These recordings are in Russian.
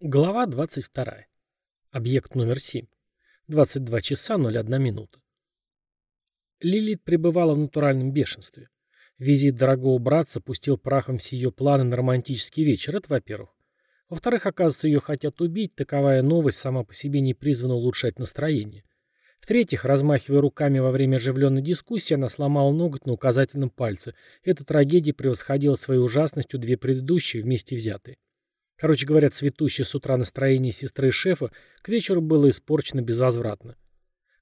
Глава 22. Объект номер 7. 22 часа 01 минута. Лилит пребывала в натуральном бешенстве. Визит дорогого братца пустил прахом все ее планы на романтический вечер, это во-первых. Во-вторых, оказывается, ее хотят убить, таковая новость сама по себе не призвана улучшать настроение. В-третьих, размахивая руками во время оживленной дискуссии, она сломала ноготь на указательном пальце. Эта трагедия превосходила своей ужасностью две предыдущие, вместе взятые. Короче говоря, цветущее с утра настроение сестры шефа к вечеру было испорчено безвозвратно.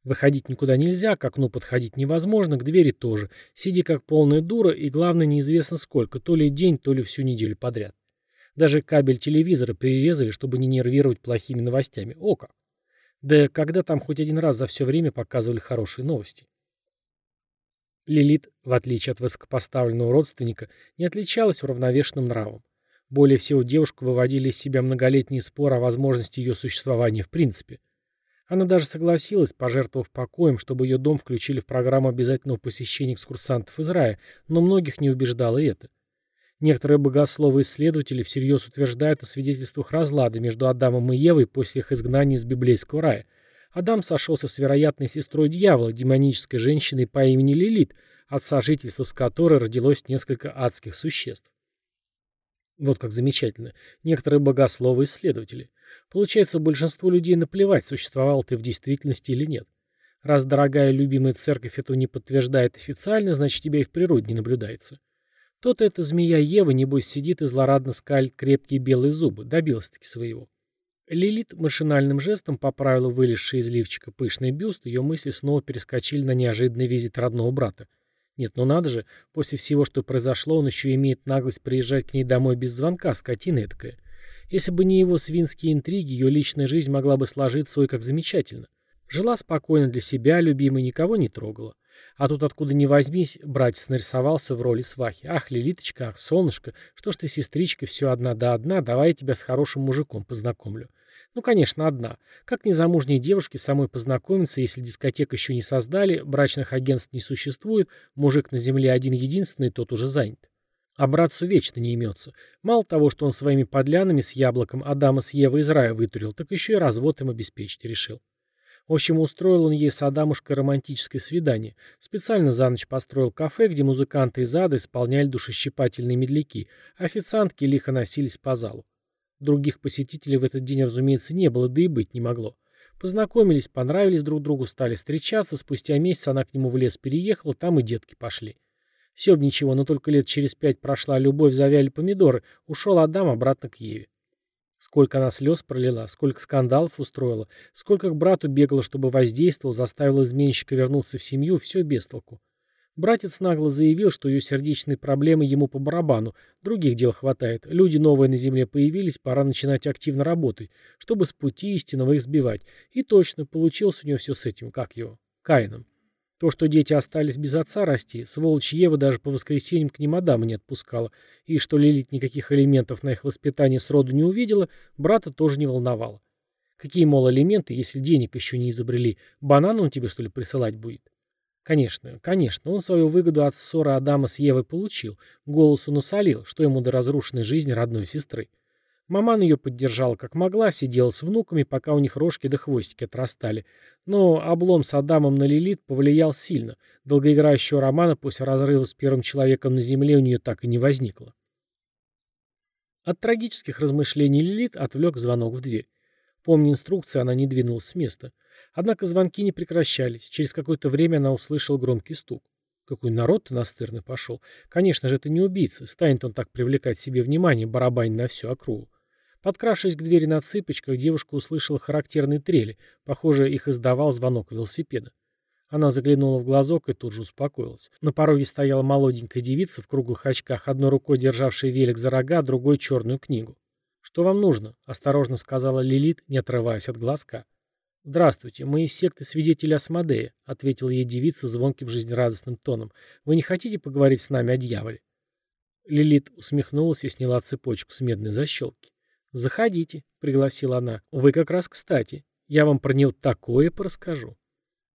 Выходить никуда нельзя, к окну подходить невозможно, к двери тоже. Сиди как полная дура, и главное, неизвестно сколько, то ли день, то ли всю неделю подряд. Даже кабель телевизора перерезали, чтобы не нервировать плохими новостями. О как! Да когда там хоть один раз за все время показывали хорошие новости? Лилит, в отличие от высокопоставленного родственника, не отличалась уравновешенным нравом. Более всего девушку выводили из себя многолетние споры о возможности ее существования в принципе. Она даже согласилась, пожертвовав покоем, чтобы ее дом включили в программу обязательного посещения экскурсантов из рая, но многих не убеждало это. Некоторые богословы исследователи всерьез утверждают о свидетельствах разлада между Адамом и Евой после их изгнания из библейского рая. Адам сошелся с вероятной сестрой дьявола, демонической женщиной по имени Лилит, от сожительства с которой родилось несколько адских существ. Вот как замечательно. Некоторые богословы исследователи. Получается, большинству людей наплевать, существовал ты в действительности или нет. Раз дорогая любимая церковь этого не подтверждает официально, значит тебя и в природе не наблюдается. То-то эта змея Ева, небось, сидит и злорадно скалит крепкие белые зубы. Добилась-таки своего. Лилит машинальным жестом поправила вылезший из лифчика пышный бюст, ее мысли снова перескочили на неожиданный визит родного брата. Нет, ну надо же, после всего, что произошло, он еще имеет наглость приезжать к ней домой без звонка, скотина эткая. Если бы не его свинские интриги, ее личная жизнь могла бы сложиться ой как замечательно. Жила спокойно для себя, любимой, никого не трогала. А тут откуда ни возьмись, братец нарисовался в роли свахи. Ах, Лилиточка, ах, солнышко, что ж ты, сестричка, все одна да одна, давай я тебя с хорошим мужиком познакомлю. Ну, конечно, одна. Как незамужней девушке самой познакомиться, если дискотек еще не создали, брачных агентств не существует, мужик на земле один-единственный, тот уже занят. А братцу вечно не имется. Мало того, что он своими подлянами с яблоком Адама с Евой из рая вытурил, так еще и развод им обеспечить решил. В общем, устроил он ей с Адамушкой романтическое свидание. Специально за ночь построил кафе, где музыканты из ада исполняли душещипательные медляки, официантки лихо носились по залу. Других посетителей в этот день, разумеется, не было, да и быть не могло. Познакомились, понравились друг другу, стали встречаться. Спустя месяц она к нему в лес переехала, там и детки пошли. Все бы ничего, но только лет через пять прошла любовь, завяли помидоры. Ушел Адам обратно к Еве. Сколько она слез пролила, сколько скандалов устроила, сколько к брату бегала, чтобы воздействовал, заставил изменщика вернуться в семью, все без толку. Братец нагло заявил, что ее сердечные проблемы ему по барабану, других дел хватает, люди новые на земле появились, пора начинать активно работать, чтобы с пути истинного их сбивать. И точно, получилось у нее все с этим, как его, Каином. То, что дети остались без отца расти, сволочь Ева даже по воскресеньям к ним Адама не отпускала, и что Лилит никаких элементов на их воспитание сроду не увидела, брата тоже не волновало. Какие, мол, элементы, если денег еще не изобрели, банан он тебе, что ли, присылать будет? Конечно, конечно, он свою выгоду от ссоры Адама с Евой получил, голосу насолил, что ему до разрушенной жизни родной сестры. Маман ее поддержала как могла, сидела с внуками, пока у них рожки до хвостики отрастали. Но облом с Адамом на Лилит повлиял сильно. Долгоиграющего романа после разрыва с первым человеком на земле у нее так и не возникло. От трагических размышлений Лилит отвлек звонок в дверь. Помня инструкции, она не двинулась с места. Однако звонки не прекращались. Через какое-то время она услышала громкий стук. Какой народ-то настырный пошел. Конечно же, это не убийца. Станет он так привлекать себе внимание, барабань на всю округу. Подкравшись к двери на цыпочках, девушка услышала характерные трели. Похоже, их издавал звонок велосипеда. Она заглянула в глазок и тут же успокоилась. На пороге стояла молоденькая девица в круглых очках, одной рукой державшая велик за рога, другой черную книгу. «Что вам нужно?» — осторожно сказала Лилит, не отрываясь от глазка. «Здравствуйте, мы из секты свидетелей Асмодея», — ответила ей девица звонким жизнерадостным тоном. «Вы не хотите поговорить с нами о дьяволе?» Лилит усмехнулась и сняла цепочку с медной защелки. «Заходите», — пригласила она. «Вы как раз кстати. Я вам про него такое порасскажу».